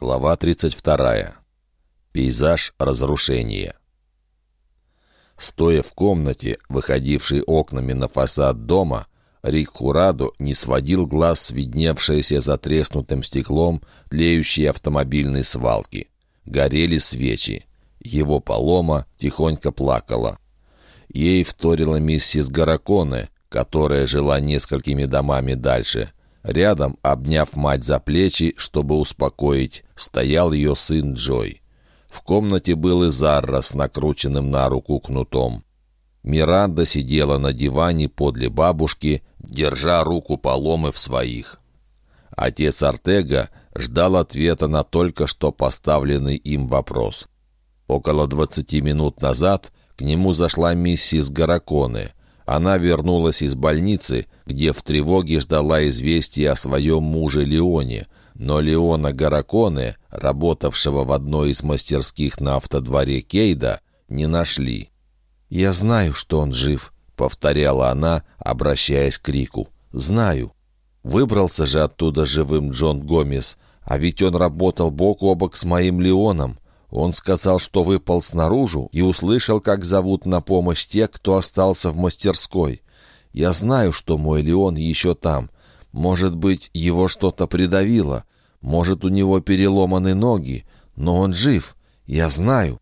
Глава 32. Пейзаж разрушения. Стоя в комнате, выходившей окнами на фасад дома, Рик Хураду не сводил глаз с видневшейся за треснутым стеклом тлеющей автомобильной свалки. Горели свечи. Его полома тихонько плакала. Ей вторила миссис Гараконе, которая жила несколькими домами дальше – Рядом, обняв мать за плечи, чтобы успокоить, стоял ее сын Джой. В комнате был и Зарра с накрученным на руку кнутом. Миранда сидела на диване подле бабушки, держа руку Паломы в своих. Отец Артега ждал ответа на только что поставленный им вопрос. Около двадцати минут назад к нему зашла миссис Гараконе. Она вернулась из больницы, где в тревоге ждала известия о своем муже Леоне, но Леона Гараконе, работавшего в одной из мастерских на автодворе Кейда, не нашли. «Я знаю, что он жив», — повторяла она, обращаясь к Рику. «Знаю. Выбрался же оттуда живым Джон Гомес, а ведь он работал бок о бок с моим Леоном. Он сказал, что выпал снаружи и услышал, как зовут на помощь тех, кто остался в мастерской. Я знаю, что мой Леон еще там. Может быть, его что-то придавило. Может, у него переломаны ноги. Но он жив. Я знаю».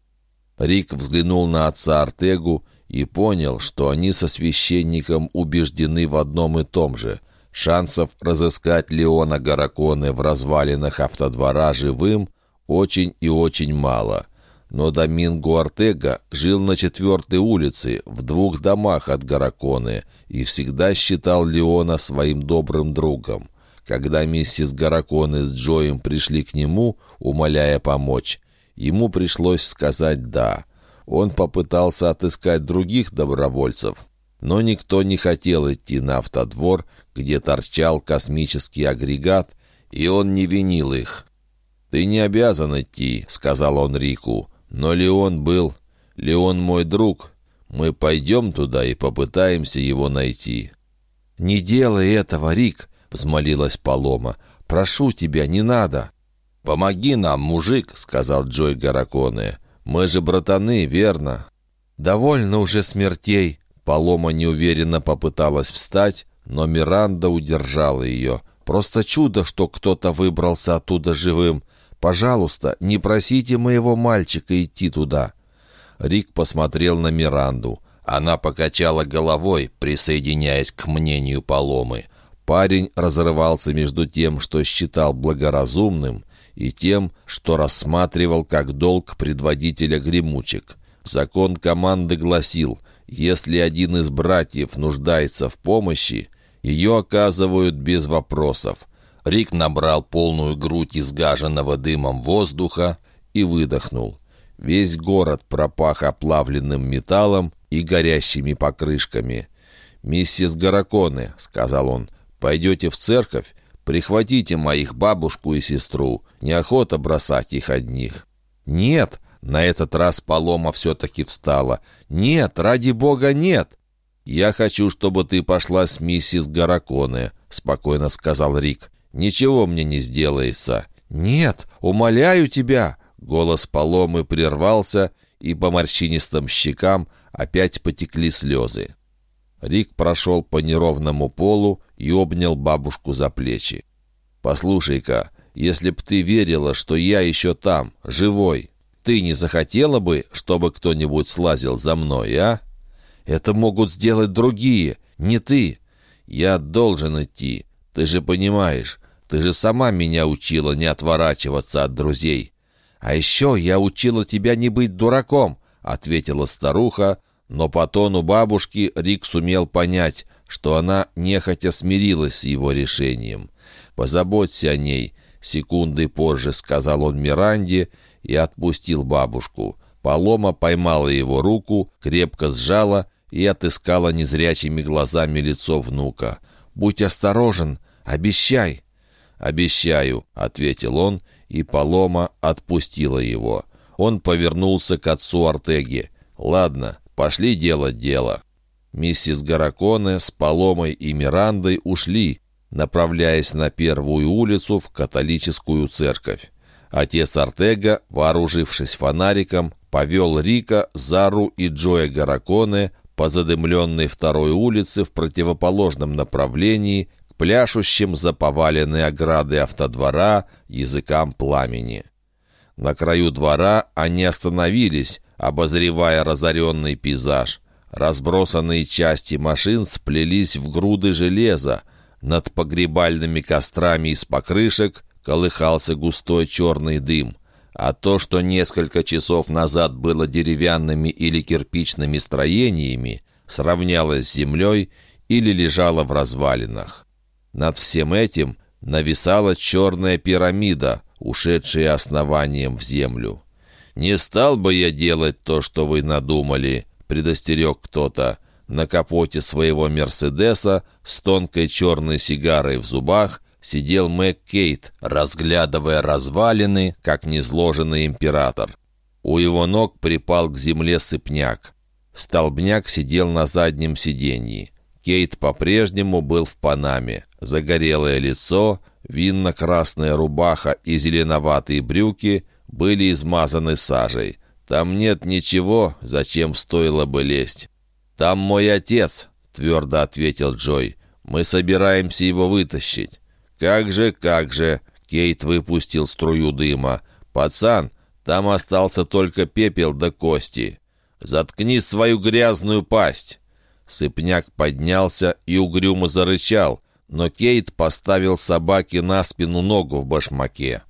Рик взглянул на отца Артегу и понял, что они со священником убеждены в одном и том же. Шансов разыскать Леона Гараконе в развалинах автодвора живым очень и очень мало. Но Доминго Артега жил на четвертой улице, в двух домах от Гараконы, и всегда считал Леона своим добрым другом. Когда миссис Гараконы с Джоем пришли к нему, умоляя помочь, ему пришлось сказать «да». Он попытался отыскать других добровольцев, но никто не хотел идти на автодвор, где торчал космический агрегат, и он не винил их. «Ты не обязан идти», — сказал он Рику. «Но Леон был... Леон мой друг. Мы пойдем туда и попытаемся его найти». «Не делай этого, Рик», — взмолилась Палома. «Прошу тебя, не надо». «Помоги нам, мужик», — сказал Джой Гараконе. «Мы же братаны, верно?» «Довольно уже смертей». Палома неуверенно попыталась встать, но Миранда удержала ее. «Просто чудо, что кто-то выбрался оттуда живым. Пожалуйста, не просите моего мальчика идти туда». Рик посмотрел на Миранду. Она покачала головой, присоединяясь к мнению Поломы. Парень разрывался между тем, что считал благоразумным, и тем, что рассматривал как долг предводителя гремучек. Закон команды гласил, если один из братьев нуждается в помощи, ее оказывают без вопросов. Рик набрал полную грудь изгаженного дымом воздуха и выдохнул. Весь город пропах оплавленным металлом и горящими покрышками. «Миссис Гараконе», — сказал он, — «пойдете в церковь? Прихватите моих бабушку и сестру. Неохота бросать их одних». «Нет!» — на этот раз Полома все-таки встала. «Нет, ради бога, нет!» «Я хочу, чтобы ты пошла с миссис Гараконе», — спокойно сказал Рик. Ничего мне не сделается». «Нет, умоляю тебя!» Голос Поломы прервался, и по морщинистым щекам опять потекли слезы. Рик прошел по неровному полу и обнял бабушку за плечи. «Послушай-ка, если б ты верила, что я еще там, живой, ты не захотела бы, чтобы кто-нибудь слазил за мной, а? Это могут сделать другие, не ты. Я должен идти, ты же понимаешь, ты же сама меня учила не отворачиваться от друзей. А еще я учила тебя не быть дураком, ответила старуха, но по тону бабушки Рик сумел понять, что она нехотя смирилась с его решением. «Позаботься о ней», — секунды позже сказал он Миранде и отпустил бабушку. Полома поймала его руку, крепко сжала и отыскала незрячими глазами лицо внука. «Будь осторожен, обещай!» «Обещаю», — ответил он, и Палома отпустила его. Он повернулся к отцу Артеги. «Ладно, пошли делать дело». Миссис Гараконе с Паломой и Мирандой ушли, направляясь на первую улицу в католическую церковь. Отец Артега, вооружившись фонариком, повел Рика, Зару и Джоя Гараконе по задымленной второй улице в противоположном направлении пляшущим за поваленной оградой автодвора языкам пламени. На краю двора они остановились, обозревая разоренный пейзаж. Разбросанные части машин сплелись в груды железа. Над погребальными кострами из покрышек колыхался густой черный дым. А то, что несколько часов назад было деревянными или кирпичными строениями, сравнялось с землей или лежало в развалинах. Над всем этим нависала черная пирамида, ушедшая основанием в землю. «Не стал бы я делать то, что вы надумали», — предостерег кто-то. На капоте своего «Мерседеса» с тонкой черной сигарой в зубах сидел Мэг Кейт, разглядывая развалины, как незложенный император. У его ног припал к земле сыпняк. Столбняк сидел на заднем сиденье. Кейт по-прежнему был в панаме. Загорелое лицо, винно-красная рубаха и зеленоватые брюки были измазаны сажей. Там нет ничего, зачем стоило бы лезть. «Там мой отец», — твердо ответил Джой. «Мы собираемся его вытащить». «Как же, как же!» — Кейт выпустил струю дыма. «Пацан, там остался только пепел да кости. Заткни свою грязную пасть!» Сыпняк поднялся и угрюмо зарычал, но Кейт поставил собаке на спину ногу в башмаке.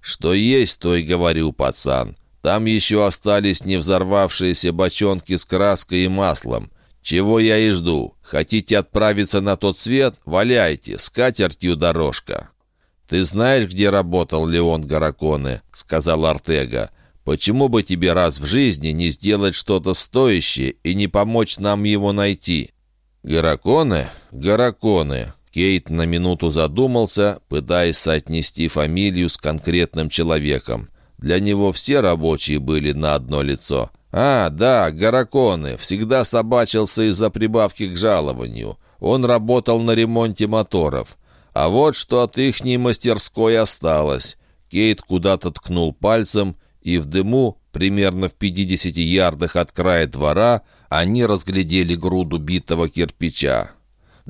«Что есть, то и говорю, пацан. Там еще остались не взорвавшиеся бочонки с краской и маслом. Чего я и жду. Хотите отправиться на тот свет? Валяйте, с катертью дорожка». «Ты знаешь, где работал Леон Гараконе?» — сказал Артега. «Почему бы тебе раз в жизни не сделать что-то стоящее и не помочь нам его найти?» «Гараконе? Гараконе. Кейт на минуту задумался, пытаясь соотнести фамилию с конкретным человеком. Для него все рабочие были на одно лицо. «А, да, Гараконы. Всегда собачился из-за прибавки к жалованию. Он работал на ремонте моторов. А вот что от ихней мастерской осталось». Кейт куда-то ткнул пальцем, и в дыму, примерно в 50 ярдах от края двора, они разглядели груду битого кирпича.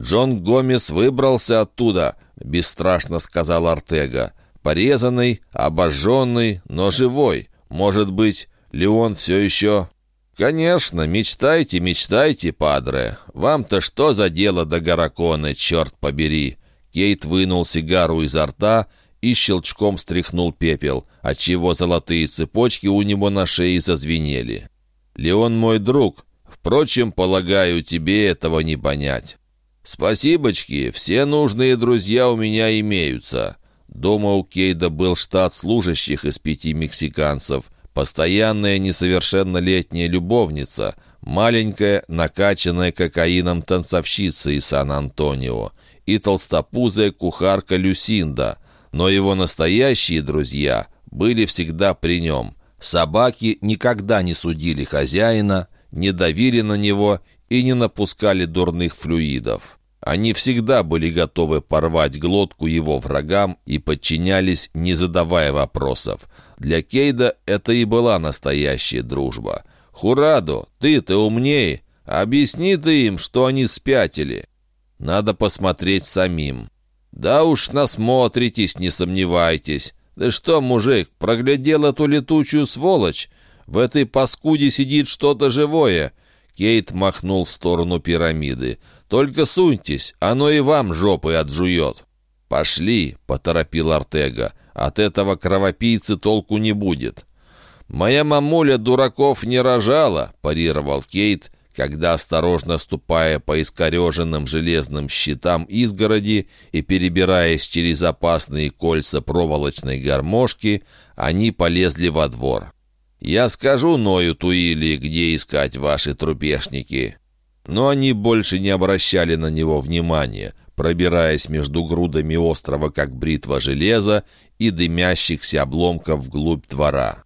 «Джон Гомес выбрался оттуда», — бесстрашно сказал Артега. «Порезанный, обожженный, но живой. Может быть, Леон все еще...» «Конечно, мечтайте, мечтайте, падре. Вам-то что за дело до Гараконы, черт побери?» Кейт вынул сигару изо рта и щелчком стряхнул пепел, отчего золотые цепочки у него на шее зазвенели. «Леон мой друг. Впрочем, полагаю, тебе этого не понять». «Спасибочки, все нужные друзья у меня имеются». Дома у Кейда был штат служащих из пяти мексиканцев, постоянная несовершеннолетняя любовница, маленькая, накачанная кокаином танцовщица из Сан-Антонио и толстопузая кухарка Люсинда, но его настоящие друзья были всегда при нем. Собаки никогда не судили хозяина, не давили на него и не напускали дурных флюидов. Они всегда были готовы порвать глотку его врагам и подчинялись, не задавая вопросов. Для Кейда это и была настоящая дружба. «Хурадо, ты-то умнее. Объясни ты им, что они спятили. Надо посмотреть самим». «Да уж насмотритесь, не сомневайтесь. Да что, мужик, проглядел эту летучую сволочь? В этой паскуде сидит что-то живое. Кейт махнул в сторону пирамиды. «Только суньтесь, оно и вам жопой отжует». «Пошли», — поторопил Артега. «От этого кровопийцы толку не будет». «Моя мамуля дураков не рожала», — парировал Кейт, когда, осторожно ступая по искореженным железным щитам изгороди и перебираясь через опасные кольца проволочной гармошки, они полезли во двор. Я скажу Ною Туили, где искать ваши трупешники». Но они больше не обращали на него внимания, пробираясь между грудами острова, как бритва железа, и дымящихся обломков вглубь двора.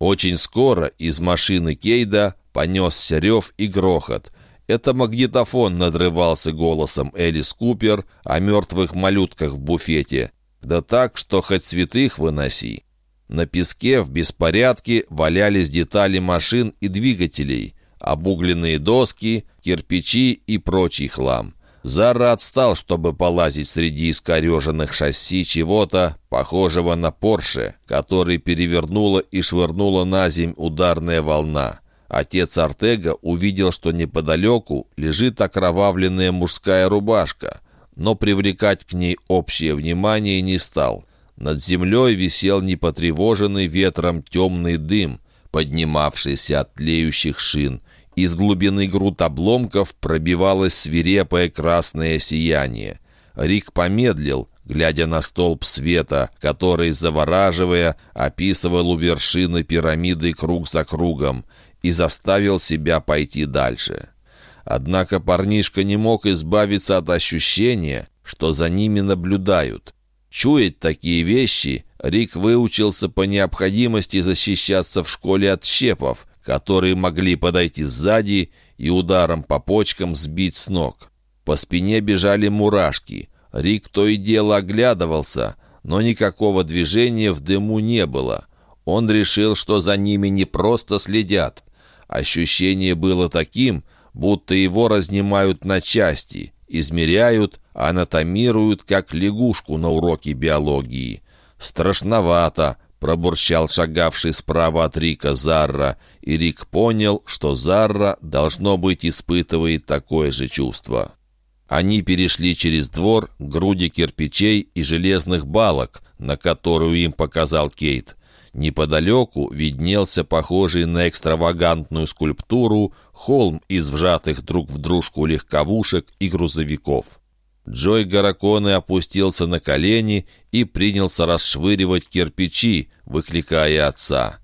Очень скоро из машины Кейда понесся рев и грохот. Это магнитофон надрывался голосом Элис Купер о мертвых малютках в буфете. Да так, что хоть святых выноси. На песке в беспорядке валялись детали машин и двигателей, обугленные доски, кирпичи и прочий хлам. Зара отстал, чтобы полазить среди искореженных шасси чего-то, похожего на Порше, который перевернула и швырнула на земь ударная волна. Отец Артега увидел, что неподалеку лежит окровавленная мужская рубашка, но привлекать к ней общее внимание не стал. Над землей висел непотревоженный ветром темный дым, поднимавшийся от тлеющих шин, из глубины груд обломков пробивалось свирепое красное сияние. Рик помедлил, глядя на столб света, который, завораживая, описывал у вершины пирамиды круг за кругом, и заставил себя пойти дальше. Однако парнишка не мог избавиться от ощущения, что за ними наблюдают. Чуять такие вещи Рик выучился по необходимости защищаться в школе от щепов, которые могли подойти сзади и ударом по почкам сбить с ног. По спине бежали мурашки. Рик то и дело оглядывался, но никакого движения в дыму не было. Он решил, что за ними не просто следят. Ощущение было таким, будто его разнимают на части, измеряют, анатомируют, как лягушку на уроке биологии. Страшновато, пробурчал шагавший справа от Рика Зарра, и Рик понял, что Зарра, должно быть, испытывает такое же чувство. Они перешли через двор груди кирпичей и железных балок, на которую им показал Кейт. Неподалеку виднелся похожий на экстравагантную скульптуру холм из вжатых друг в дружку легковушек и грузовиков. Джой Гараконы опустился на колени и принялся расшвыривать кирпичи, выкликая отца.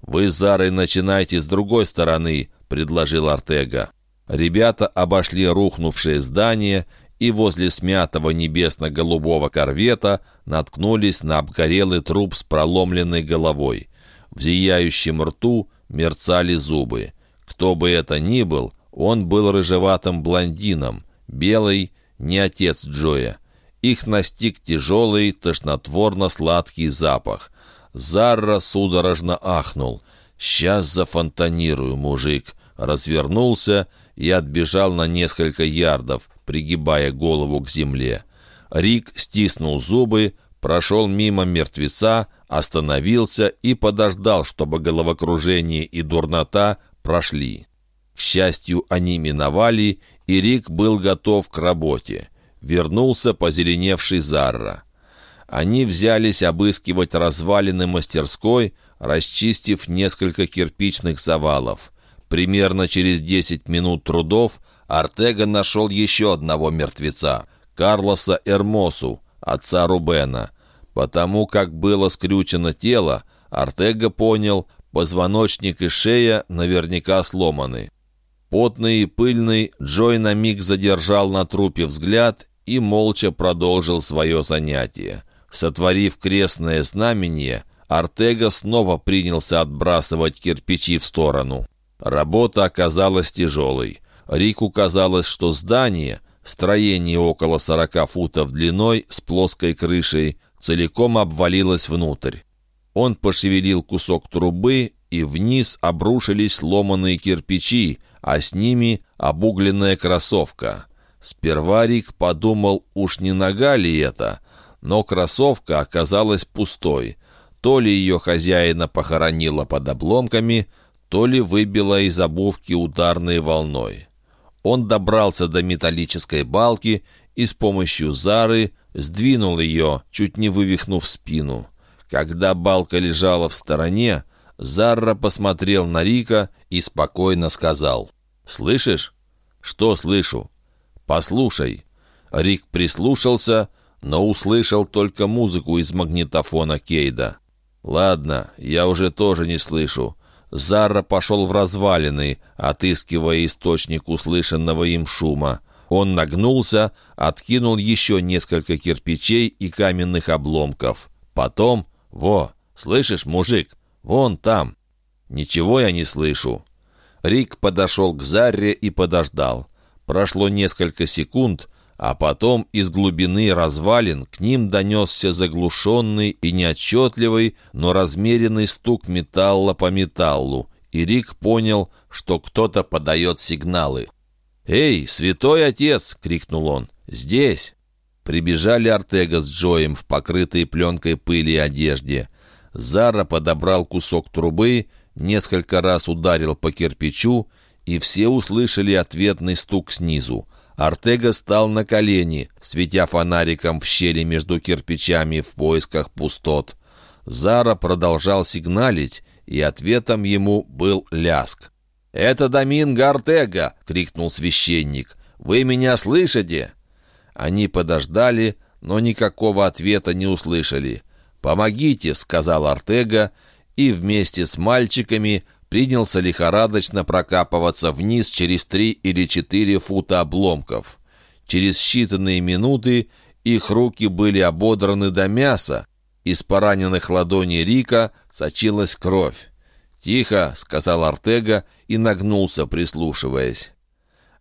«Вы, Зарой, начинайте с другой стороны», — предложил Артега. Ребята обошли рухнувшее здание и возле смятого небесно-голубого корвета наткнулись на обгорелый труп с проломленной головой. В зияющем рту мерцали зубы. Кто бы это ни был, он был рыжеватым блондином, белый, не отец Джоя. Их настиг тяжелый, тошнотворно-сладкий запах. Зарра судорожно ахнул. «Сейчас зафонтанирую, мужик!» Развернулся и отбежал на несколько ярдов, пригибая голову к земле. Рик стиснул зубы, прошел мимо мертвеца, остановился и подождал, чтобы головокружение и дурнота прошли. К счастью, они миновали, и Рик был готов к работе. Вернулся позеленевший Зарра. Они взялись обыскивать развалины мастерской, расчистив несколько кирпичных завалов. Примерно через 10 минут трудов Артега нашел еще одного мертвеца, Карлоса Эрмосу, отца Рубена. Потому как было скрючено тело, Артега понял, позвоночник и шея наверняка сломаны. Потный и пыльный, Джой на миг задержал на трупе взгляд и молча продолжил свое занятие. Сотворив крестное знамение, Артега снова принялся отбрасывать кирпичи в сторону. Работа оказалась тяжелой. Рику казалось, что здание, строение около 40 футов длиной с плоской крышей, целиком обвалилось внутрь. Он пошевелил кусок трубы, и вниз обрушились сломанные кирпичи, а с ними обугленная кроссовка. Сперва Рик подумал, уж не нога ли это, но кроссовка оказалась пустой. То ли ее хозяина похоронила под обломками, то ли выбила из обувки ударной волной. Он добрался до металлической балки и с помощью зары сдвинул ее, чуть не вывихнув спину. Когда балка лежала в стороне, Зарра посмотрел на Рика и спокойно сказал. «Слышишь?» «Что слышу?» «Послушай». Рик прислушался, но услышал только музыку из магнитофона Кейда. «Ладно, я уже тоже не слышу». Зарра пошел в развалины, отыскивая источник услышанного им шума. Он нагнулся, откинул еще несколько кирпичей и каменных обломков. Потом... «Во, слышишь, мужик? Вон там!» «Ничего я не слышу». Рик подошел к Зарре и подождал. Прошло несколько секунд, А потом из глубины развалин к ним донесся заглушенный и неотчетливый, но размеренный стук металла по металлу, и Рик понял, что кто-то подает сигналы. «Эй, святой отец!» — крикнул он. «Здесь!» Прибежали Артега с Джоем в покрытой пленкой пыли одежде. Зара подобрал кусок трубы, несколько раз ударил по кирпичу, и все услышали ответный стук снизу. Артега стал на колени, светя фонариком в щели между кирпичами в поисках пустот. Зара продолжал сигналить, и ответом ему был ляск. «Это Доминго Артега!» — крикнул священник. «Вы меня слышите?» Они подождали, но никакого ответа не услышали. «Помогите!» — сказал Артега, и вместе с мальчиками принялся лихорадочно прокапываться вниз через три или четыре фута обломков. Через считанные минуты их руки были ободраны до мяса, из пораненных ладоней Рика сочилась кровь. «Тихо!» — сказал Артега и нагнулся, прислушиваясь.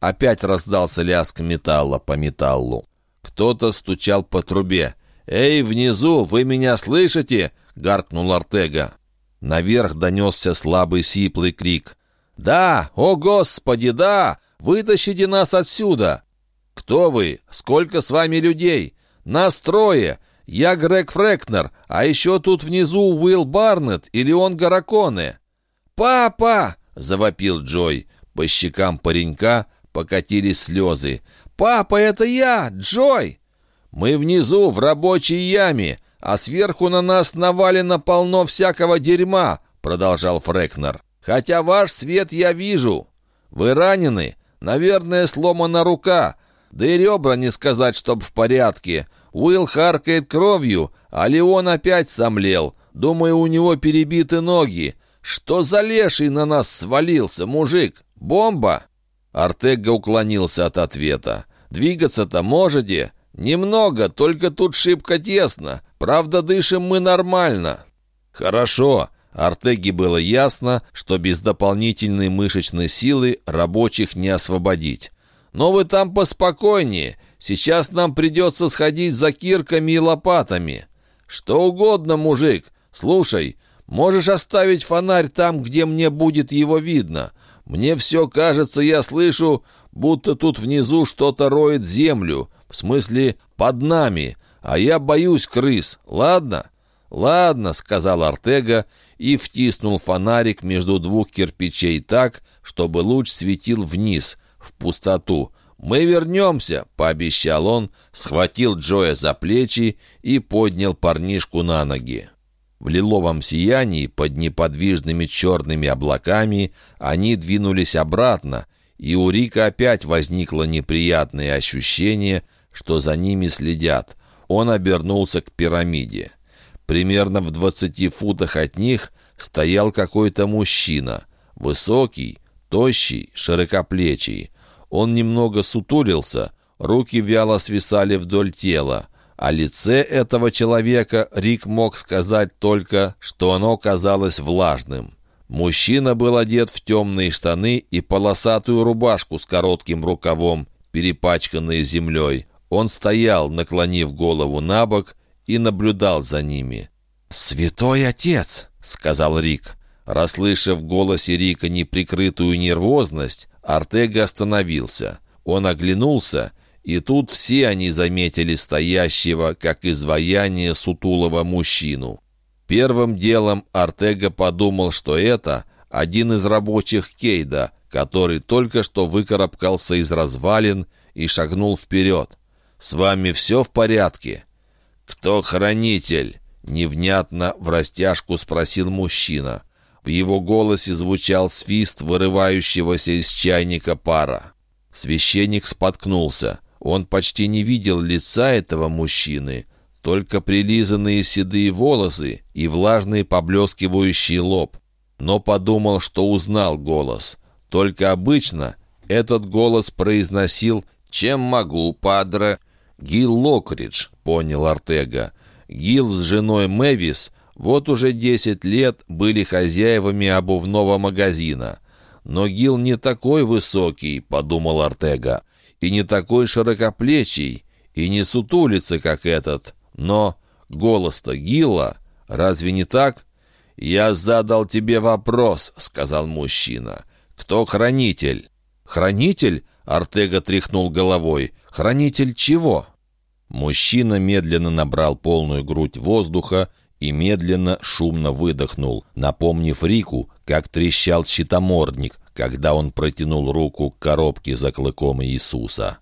Опять раздался лязг металла по металлу. Кто-то стучал по трубе. «Эй, внизу, вы меня слышите?» — гаркнул Артега. Наверх донесся слабый сиплый крик. «Да! О, Господи, да! Вытащите нас отсюда!» «Кто вы? Сколько с вами людей?» «Нас трое! Я Грег Фрекнер, а еще тут внизу Уилл Барнетт и Леон Гараконе!» «Папа!» — завопил Джой. По щекам паренька покатились слезы. «Папа, это я, Джой!» «Мы внизу, в рабочей яме, а сверху на нас навалено полно всякого дерьма», — продолжал Фрекнер. «Хотя ваш свет я вижу. Вы ранены? Наверное, сломана рука. Да и ребра не сказать, чтоб в порядке. Уилл харкает кровью, а Леон опять сомлел. Думаю, у него перебиты ноги. «Что за леший на нас свалился, мужик? Бомба?» Артега уклонился от ответа. «Двигаться-то можете?» «Немного, только тут шибко тесно. Правда, дышим мы нормально». «Хорошо». Артеге было ясно, что без дополнительной мышечной силы рабочих не освободить. «Но вы там поспокойнее. Сейчас нам придется сходить за кирками и лопатами». «Что угодно, мужик. Слушай, Можешь оставить фонарь там, где мне будет его видно. Мне все кажется, я слышу, будто тут внизу что-то роет землю, в смысле под нами, а я боюсь крыс, ладно?» «Ладно», — сказал Артега и втиснул фонарик между двух кирпичей так, чтобы луч светил вниз, в пустоту. «Мы вернемся», — пообещал он, схватил Джоя за плечи и поднял парнишку на ноги. В лиловом сиянии под неподвижными черными облаками они двинулись обратно, и у Рика опять возникло неприятное ощущение, что за ними следят. Он обернулся к пирамиде. Примерно в двадцати футах от них стоял какой-то мужчина. Высокий, тощий, широкоплечий. Он немного сутулился, руки вяло свисали вдоль тела. О лице этого человека Рик мог сказать только, что оно казалось влажным. Мужчина был одет в темные штаны и полосатую рубашку с коротким рукавом, перепачканные землей. Он стоял, наклонив голову на бок, и наблюдал за ними. «Святой отец!» — сказал Рик. Расслышав в голосе Рика неприкрытую нервозность, Артега остановился. Он оглянулся и тут все они заметили стоящего, как изваяние сутулого мужчину. Первым делом Артега подумал, что это один из рабочих Кейда, который только что выкарабкался из развалин и шагнул вперед. «С вами все в порядке?» «Кто хранитель?» — невнятно в растяжку спросил мужчина. В его голосе звучал свист вырывающегося из чайника пара. Священник споткнулся. Он почти не видел лица этого мужчины, только прилизанные седые волосы и влажный поблескивающий лоб. Но подумал, что узнал голос. Только обычно этот голос произносил «Чем могу, падре?» «Гил Локридж», — понял Артега. Гил с женой Мэвис вот уже десять лет были хозяевами обувного магазина. Но Гил не такой высокий, подумал Артега и не такой широкоплечий, и не сутулится, как этот. Но голос-то Гилла, разве не так? «Я задал тебе вопрос», — сказал мужчина. «Кто хранитель?» «Хранитель?» — Артега тряхнул головой. «Хранитель чего?» Мужчина медленно набрал полную грудь воздуха и медленно, шумно выдохнул, напомнив Рику, как трещал щитомордник, когда он протянул руку к коробке за клыком Иисуса.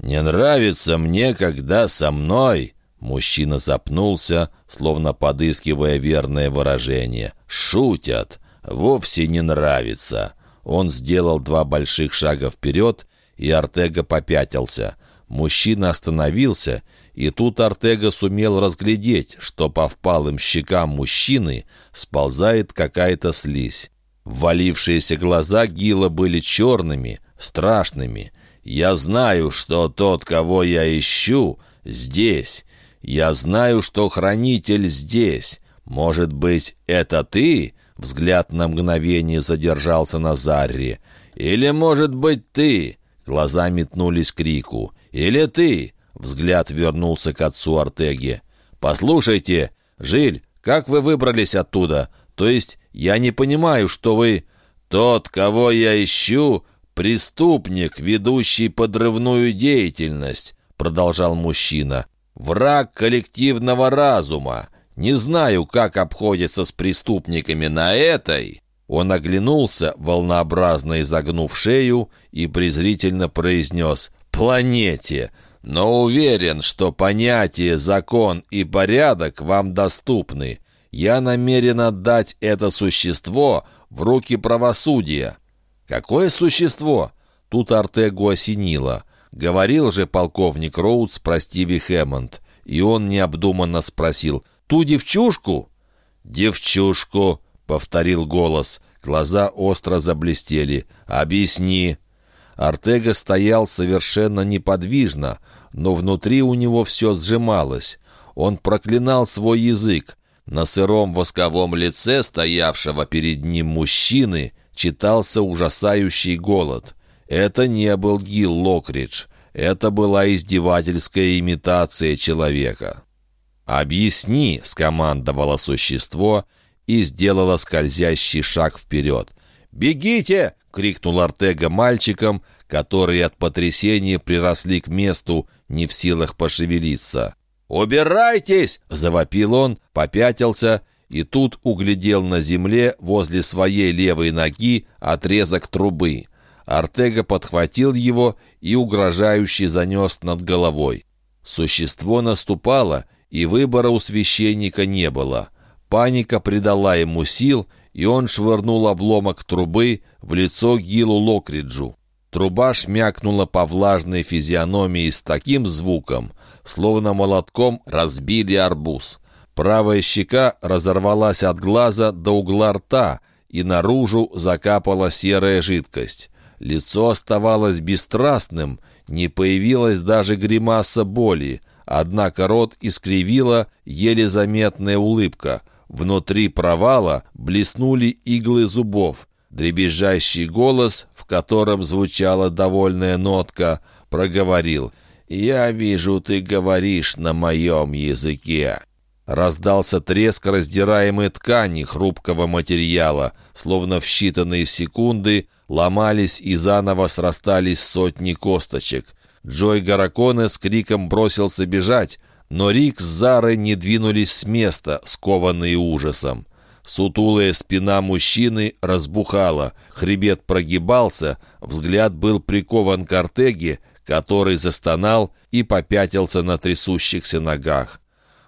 «Не нравится мне, когда со мной...» Мужчина запнулся, словно подыскивая верное выражение. «Шутят! Вовсе не нравится!» Он сделал два больших шага вперед, и Артега попятился. Мужчина остановился, и тут Артега сумел разглядеть, что по впалым щекам мужчины сползает какая-то слизь. Ввалившиеся глаза Гила были черными, страшными. «Я знаю, что тот, кого я ищу, здесь. Я знаю, что хранитель здесь. Может быть, это ты?» Взгляд на мгновение задержался на Зарре. «Или, может быть, ты?» Глаза метнулись к Рику. «Или ты?» Взгляд вернулся к отцу Артеги. «Послушайте, Жиль, как вы выбрались оттуда? То есть я не понимаю, что вы...» «Тот, кого я ищу, преступник, ведущий подрывную деятельность», продолжал мужчина. «Враг коллективного разума. Не знаю, как обходится с преступниками на этой». Он оглянулся, волнообразно изогнув шею, и презрительно произнес «планете» но уверен, что понятие «закон» и «порядок» вам доступны. Я намерен отдать это существо в руки правосудия». «Какое существо?» Тут Артегу осенило. Говорил же полковник Роудс про Стиви Хэммонд. И он необдуманно спросил «Ту девчушку?» «Девчушку», — повторил голос. Глаза остро заблестели. «Объясни». Артега стоял совершенно неподвижно, но внутри у него все сжималось. Он проклинал свой язык. На сыром восковом лице стоявшего перед ним мужчины читался ужасающий голод. Это не был Гил Локридж. Это была издевательская имитация человека. «Объясни», — скомандовало существо и сделало скользящий шаг вперед. «Бегите!» — крикнул Артега мальчикам, которые от потрясения приросли к месту, не в силах пошевелиться. «Убирайтесь!» — завопил он, попятился и тут углядел на земле возле своей левой ноги отрезок трубы. Артега подхватил его и угрожающе занес над головой. Существо наступало, и выбора у священника не было. Паника придала ему сил, и он швырнул обломок трубы в лицо Гилу Локриджу. Труба шмякнула по влажной физиономии с таким звуком, словно молотком разбили арбуз. Правая щека разорвалась от глаза до угла рта, и наружу закапала серая жидкость. Лицо оставалось бесстрастным, не появилась даже гримаса боли, однако рот искривила еле заметная улыбка. Внутри провала блеснули иглы зубов. Дребезжащий голос, в котором звучала довольная нотка, проговорил «Я вижу, ты говоришь на моем языке». Раздался треск раздираемой ткани хрупкого материала, словно в считанные секунды ломались и заново срастались сотни косточек. Джой Гараконе с криком бросился бежать, но Рик с Зарой не двинулись с места, скованные ужасом. Сутулая спина мужчины разбухала, хребет прогибался, взгляд был прикован к Артеге, который застонал и попятился на трясущихся ногах.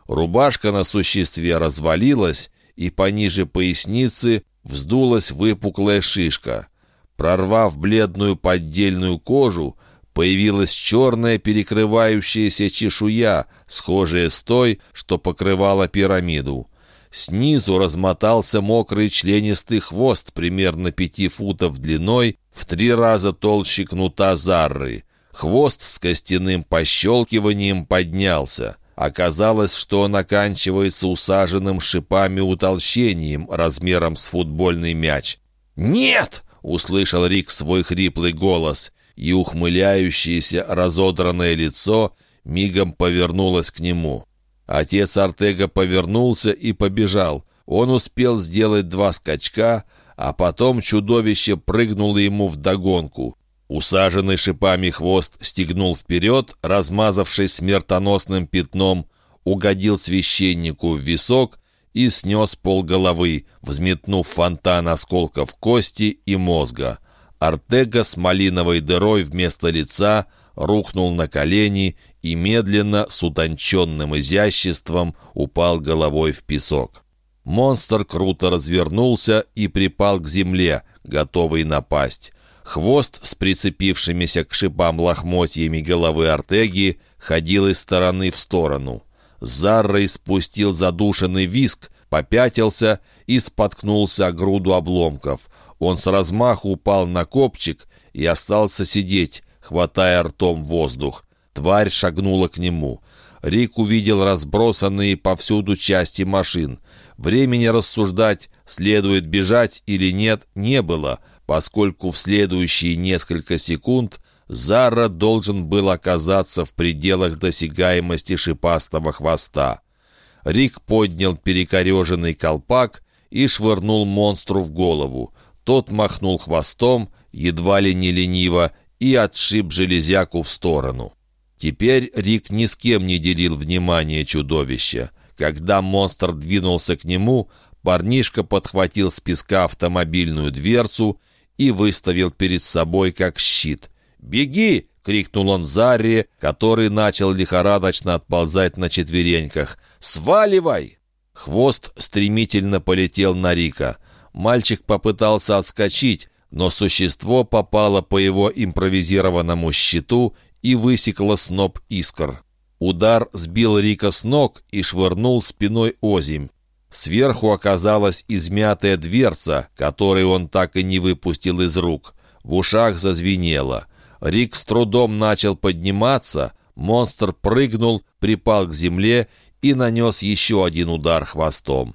Рубашка на существе развалилась, и пониже поясницы вздулась выпуклая шишка. Прорвав бледную поддельную кожу, появилась черная перекрывающаяся чешуя, схожая с той, что покрывала пирамиду. Снизу размотался мокрый членистый хвост примерно пяти футов длиной, в три раза толще кнута зарры. Хвост с костяным пощелкиванием поднялся. Оказалось, что он оканчивается усаженным шипами утолщением размером с футбольный мяч. «Нет!» — услышал Рик свой хриплый голос. и ухмыляющееся разодранное лицо мигом повернулось к нему. Отец Артега повернулся и побежал. Он успел сделать два скачка, а потом чудовище прыгнуло ему вдогонку. Усаженный шипами хвост стегнул вперед, размазавшись смертоносным пятном, угодил священнику в висок и снес полголовы, взметнув фонтан осколков кости и мозга. Артега с малиновой дырой вместо лица рухнул на колени и медленно, с утонченным изяществом, упал головой в песок. Монстр круто развернулся и припал к земле, готовый напасть. Хвост с прицепившимися к шипам лохмотьями головы Артеги ходил из стороны в сторону. Зарра испустил задушенный виск, попятился и споткнулся о груду обломков. Он с размаху упал на копчик и остался сидеть, хватая ртом воздух. Тварь шагнула к нему. Рик увидел разбросанные повсюду части машин. Времени рассуждать, следует бежать или нет, не было, поскольку в следующие несколько секунд Зара должен был оказаться в пределах досягаемости шипастого хвоста. Рик поднял перекореженный колпак и швырнул монстру в голову. Тот махнул хвостом, едва ли не лениво, и отшиб железяку в сторону. Теперь Рик ни с кем не делил внимание чудовища. Когда монстр двинулся к нему, парнишка подхватил с песка автомобильную дверцу и выставил перед собой как щит. «Беги!» — крикнул он Зарре, который начал лихорадочно отползать на четвереньках. «Сваливай!» Хвост стремительно полетел на Рика. Мальчик попытался отскочить, но существо попало по его импровизированному щиту и высекло сноп искр. Удар сбил Рика с ног и швырнул спиной озимь. Сверху оказалась измятая дверца, которую он так и не выпустил из рук. В ушах зазвенело. Рик с трудом начал подниматься, монстр прыгнул, припал к земле и нанес еще один удар хвостом.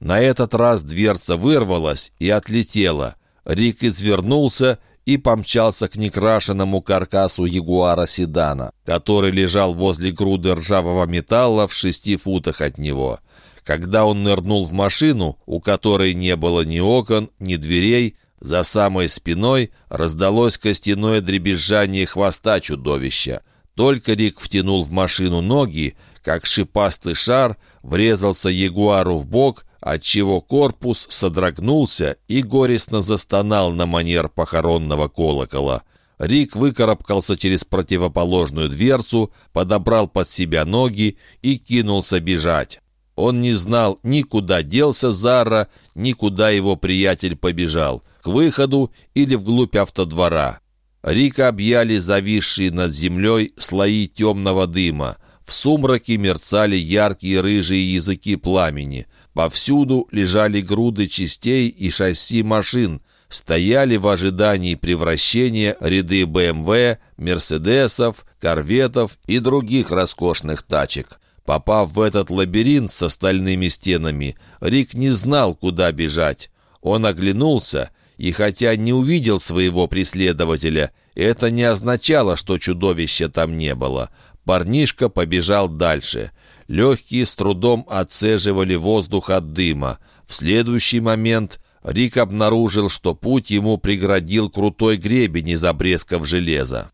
На этот раз дверца вырвалась и отлетела. Рик извернулся и помчался к некрашенному каркасу ягуара-седана, который лежал возле груды ржавого металла в шести футах от него. Когда он нырнул в машину, у которой не было ни окон, ни дверей, за самой спиной раздалось костяное дребезжание хвоста чудовища. Только Рик втянул в машину ноги, как шипастый шар врезался ягуару в бок, отчего корпус содрогнулся и горестно застонал на манер похоронного колокола. Рик выкарабкался через противоположную дверцу, подобрал под себя ноги и кинулся бежать. Он не знал, ни куда делся Зара, ни куда его приятель побежал, к выходу или вглубь автодвора. Рика объяли зависшие над землей слои темного дыма. В сумраке мерцали яркие рыжие языки пламени. Повсюду лежали груды частей и шасси машин. Стояли в ожидании превращения ряды БМВ, Мерседесов, Корветов и других роскошных тачек. Попав в этот лабиринт с остальными стенами, Рик не знал, куда бежать. Он оглянулся, и хотя не увидел своего преследователя, это не означало, что чудовища там не было. Парнишка побежал дальше. Легкие с трудом отцеживали воздух от дыма. В следующий момент Рик обнаружил, что путь ему преградил крутой гребень из обрезков железа.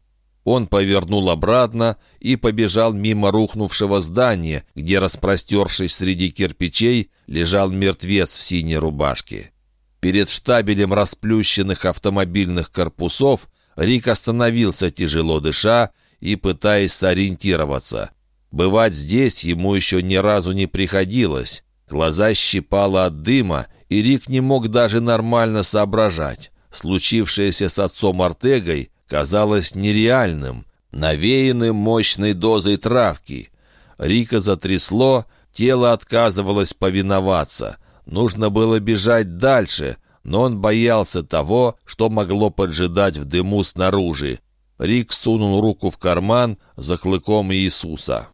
Он повернул обратно и побежал мимо рухнувшего здания, где, распростершись среди кирпичей, лежал мертвец в синей рубашке. Перед штабелем расплющенных автомобильных корпусов Рик остановился, тяжело дыша и пытаясь сориентироваться. Бывать здесь ему еще ни разу не приходилось. Глаза щипало от дыма, и Рик не мог даже нормально соображать. Случившееся с отцом Артегой казалось нереальным, навеянным мощной дозой травки. Рика затрясло, тело отказывалось повиноваться. Нужно было бежать дальше, но он боялся того, что могло поджидать в дыму снаружи. Рик сунул руку в карман за клыком Иисуса.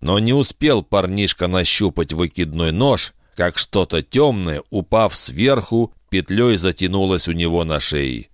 Но не успел парнишка нащупать выкидной нож, как что-то темное, упав сверху, петлей затянулось у него на шее.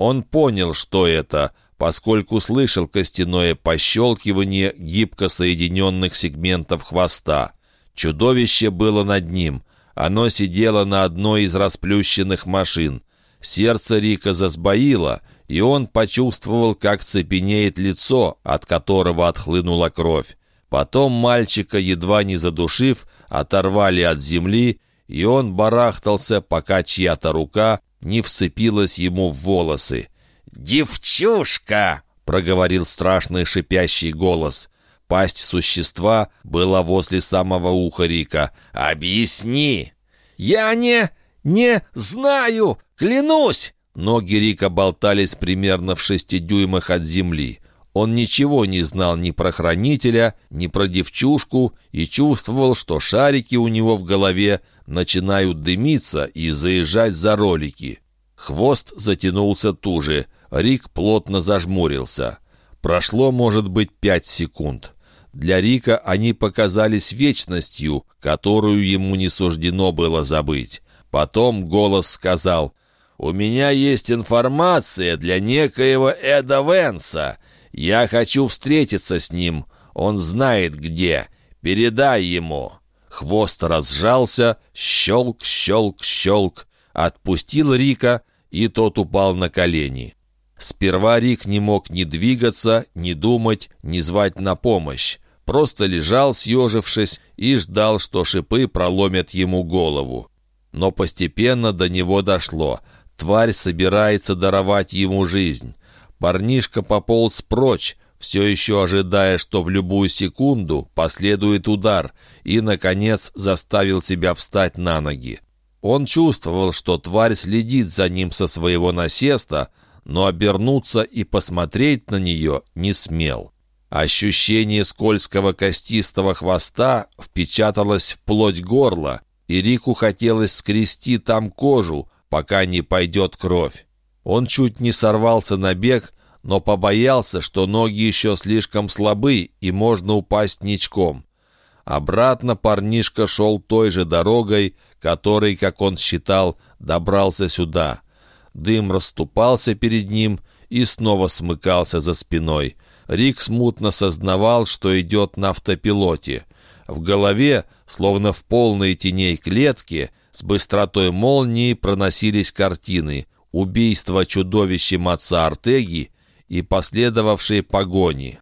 Он понял, что это, поскольку слышал костяное пощелкивание гибко соединенных сегментов хвоста. Чудовище было над ним. Оно сидело на одной из расплющенных машин. Сердце Рика засбоило, и он почувствовал, как цепенеет лицо, от которого отхлынула кровь. Потом мальчика, едва не задушив, оторвали от земли, и он барахтался, пока чья-то рука не вцепилась ему в волосы. «Девчушка!» — проговорил страшный шипящий голос. Пасть существа была возле самого уха Рика. «Объясни!» «Я не... не знаю! Клянусь!» Ноги Рика болтались примерно в шести дюймах от земли. Он ничего не знал ни про хранителя, ни про девчушку и чувствовал, что шарики у него в голове начинают дымиться и заезжать за ролики. Хвост затянулся туже. Рик плотно зажмурился. Прошло, может быть, пять секунд. Для Рика они показались вечностью, которую ему не суждено было забыть. Потом голос сказал «У меня есть информация для некоего Эда Венса. Я хочу встретиться с ним. Он знает где. Передай ему». Хвост разжался, щелк, щелк, щелк. Отпустил Рика, и тот упал на колени. Сперва Рик не мог ни двигаться, ни думать, ни звать на помощь. Просто лежал, съежившись, и ждал, что шипы проломят ему голову. Но постепенно до него дошло. Тварь собирается даровать ему жизнь. Парнишка пополз прочь, все еще ожидая, что в любую секунду последует удар, и, наконец, заставил себя встать на ноги. Он чувствовал, что тварь следит за ним со своего насеста, но обернуться и посмотреть на нее не смел. Ощущение скользкого костистого хвоста впечаталось в плоть горла, и Рику хотелось скрести там кожу, пока не пойдет кровь. Он чуть не сорвался на бег, но побоялся, что ноги еще слишком слабы и можно упасть ничком. Обратно парнишка шел той же дорогой, которой, как он считал, добрался сюда. Дым расступался перед ним и снова смыкался за спиной. Рик смутно сознавал, что идет на автопилоте. В голове, словно в полной теней клетки, с быстротой молнии проносились картины. Убийство чудовищем отца Артеги и последовавшие погони.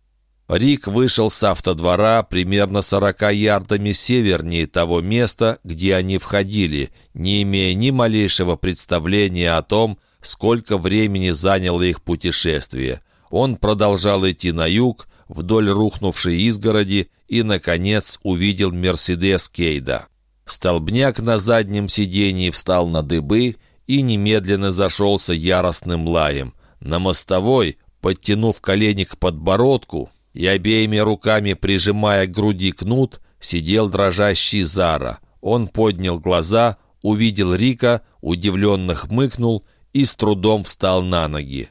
Рик вышел с автодвора примерно сорока ярдами севернее того места, где они входили, не имея ни малейшего представления о том, сколько времени заняло их путешествие. Он продолжал идти на юг, вдоль рухнувшей изгороди, и, наконец, увидел «Мерседес» Кейда. Столбняк на заднем сидении встал на дыбы и немедленно зашелся яростным лаем. На мостовой, подтянув колени к подбородку, и обеими руками прижимая к груди кнут, сидел дрожащий Зара. Он поднял глаза, увидел Рика, удивленно хмыкнул и с трудом встал на ноги.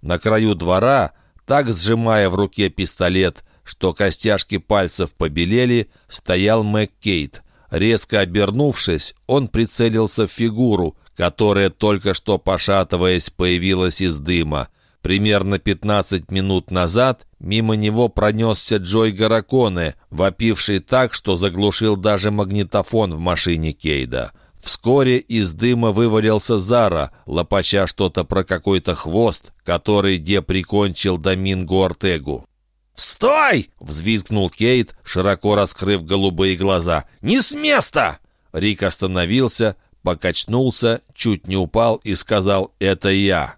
На краю двора, так сжимая в руке пистолет, что костяшки пальцев побелели, стоял Маккейт. Резко обернувшись, он прицелился в фигуру, которая только что, пошатываясь, появилась из дыма. Примерно 15 минут назад мимо него пронесся Джой Гараконе, вопивший так, что заглушил даже магнитофон в машине Кейда. Вскоре из дыма вывалился Зара, лопача что-то про какой-то хвост, который де прикончил Доминго Ортегу. «Стой!» — взвизгнул Кейт, широко раскрыв голубые глаза. «Не с места!» Рик остановился, покачнулся, чуть не упал и сказал «Это я».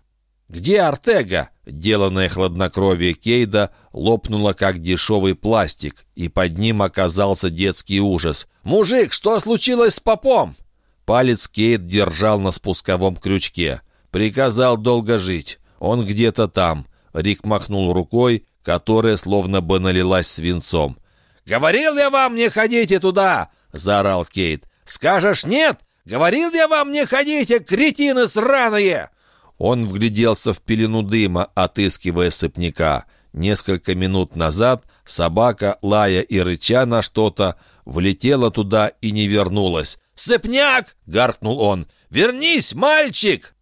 «Где Артега?» Деланное хладнокровие Кейда лопнуло, как дешевый пластик, и под ним оказался детский ужас. «Мужик, что случилось с попом?» Палец Кейт держал на спусковом крючке. Приказал долго жить. Он где-то там. Рик махнул рукой, которая словно бы налилась свинцом. «Говорил я вам, не ходите туда!» — заорал Кейт. «Скажешь нет? Говорил я вам, не ходите, кретины сраные!» Он вгляделся в пелену дыма, отыскивая сыпняка. Несколько минут назад собака, лая и рыча на что-то, влетела туда и не вернулась. «Сыпняк!» — гаркнул он. «Вернись, мальчик!»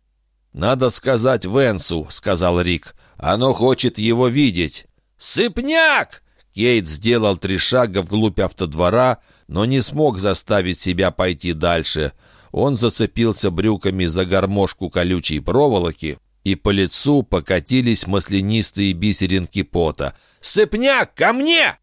«Надо сказать Венсу», — сказал Рик. Оно хочет его видеть. «Сыпняк!» Кейт сделал три шага вглубь автодвора, но не смог заставить себя пойти дальше. Он зацепился брюками за гармошку колючей проволоки, и по лицу покатились маслянистые бисеринки пота. «Сыпняк, ко мне!»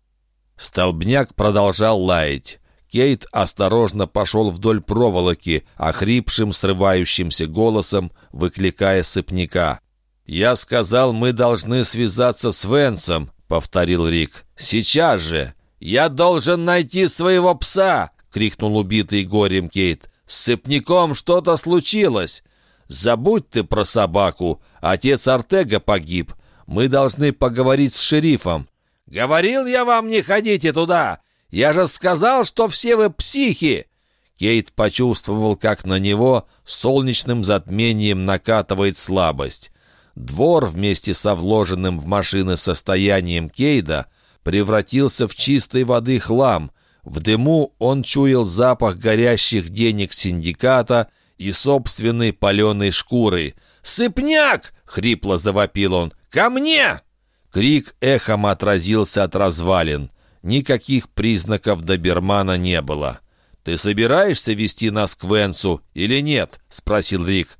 Столбняк продолжал лаять. Кейт осторожно пошел вдоль проволоки, охрипшим, срывающимся голосом, выкликая сыпняка. «Я сказал, мы должны связаться с Венсом», — повторил Рик. «Сейчас же! Я должен найти своего пса!» — крикнул убитый горем Кейт. «С сыпняком что-то случилось! Забудь ты про собаку! Отец Артега погиб! Мы должны поговорить с шерифом!» «Говорил я вам, не ходите туда! Я же сказал, что все вы психи!» Кейт почувствовал, как на него солнечным затмением накатывает слабость. Двор вместе со вложенным в машины состоянием Кейда превратился в чистой воды хлам. В дыму он чуял запах горящих денег синдиката и собственной паленой шкуры. «Сыпняк!» — хрипло завопил он. «Ко мне!» Крик эхом отразился от развалин. Никаких признаков добермана не было. «Ты собираешься вести нас к Венсу или нет?» — спросил Рик.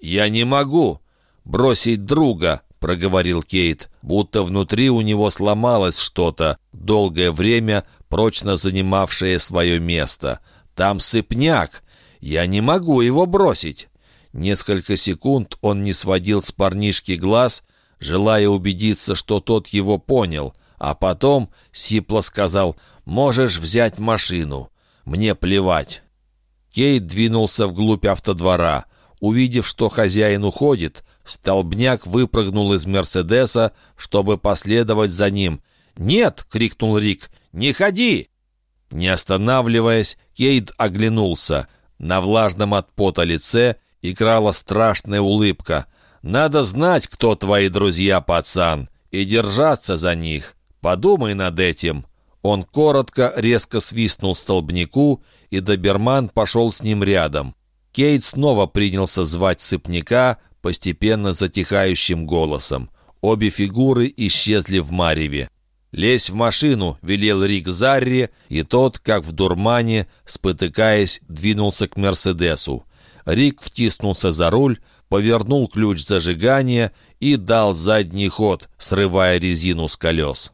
«Я не могу. Бросить друга», — проговорил Кейт, будто внутри у него сломалось что-то, долгое время прочно занимавшее свое место. «Там сыпняк. Я не могу его бросить». Несколько секунд он не сводил с парнишки глаз, желая убедиться, что тот его понял, а потом сипло сказал «Можешь взять машину. Мне плевать». Кейт двинулся вглубь автодвора. Увидев, что хозяин уходит, столбняк выпрыгнул из «Мерседеса», чтобы последовать за ним. «Нет!» — крикнул Рик. «Не ходи!» Не останавливаясь, Кейт оглянулся. На влажном от пота лице играла страшная улыбка. Надо знать, кто твои друзья, пацан, и держаться за них. Подумай над этим». Он коротко, резко свистнул столбнику, и доберман пошел с ним рядом. Кейт снова принялся звать сыпняка постепенно затихающим голосом. Обе фигуры исчезли в мареве. «Лезь в машину!» — велел Рик Зарри, и тот, как в дурмане, спотыкаясь, двинулся к «Мерседесу». Рик втиснулся за руль, повернул ключ зажигания и дал задний ход, срывая резину с колес.